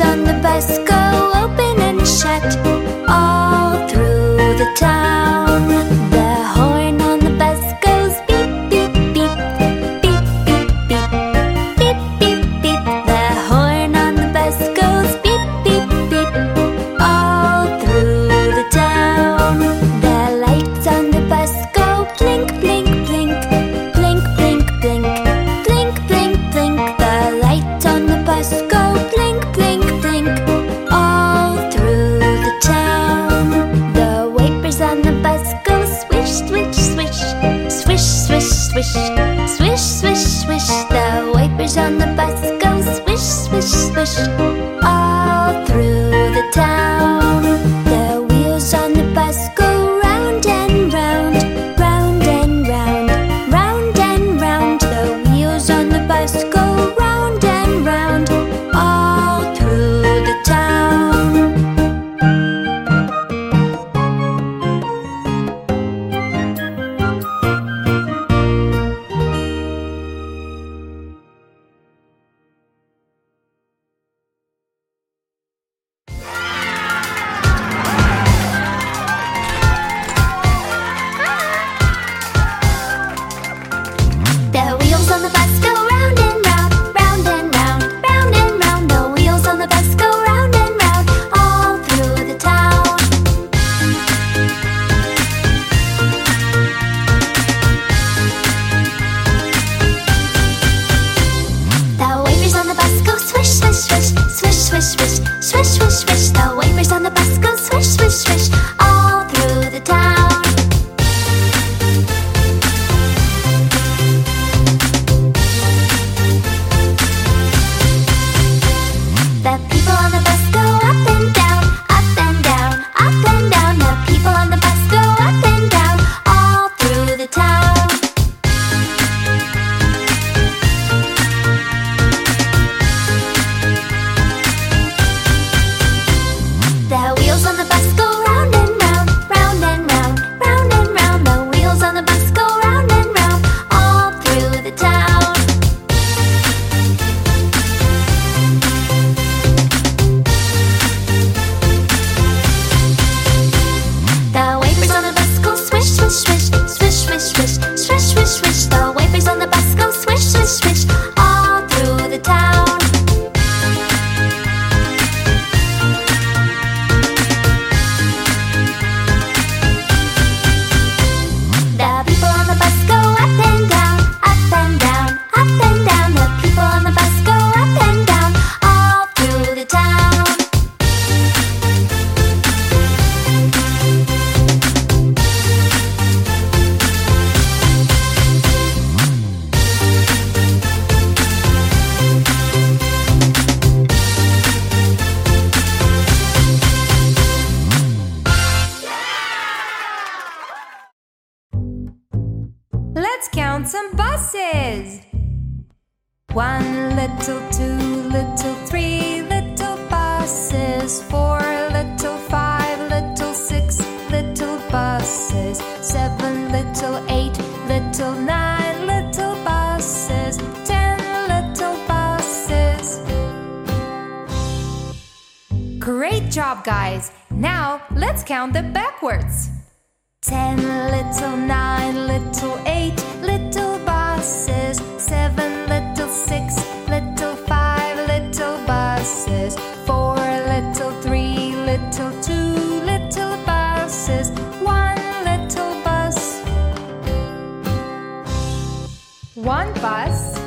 on the bus go open and shut all through the time. swish. Swish, swish, swish. The wipers on the bus go swish, swish, swish. swish. The wafers on the bus go swish, swish, swish. some buses. One little, two little, three little buses, four little, five little, six little buses, seven little, eight little, nine little buses, ten little buses. Great job, guys! Now let's count them backwards. Ten little, nine little, eight little. one bus.